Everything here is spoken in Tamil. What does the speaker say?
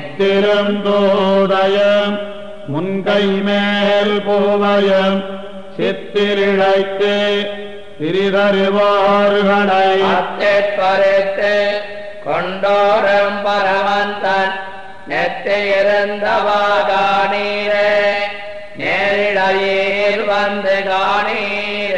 முத்திருந்தோதயம் முன்கை மேல் போவயம் சித்திரிழைத்து திரிதருவார்களை அத்தேற்பரத்து கொண்டோரம் பரமந்தன் நெத்தியிருந்தவா காணீரே நேரிடையீர் வந்து காணீர்.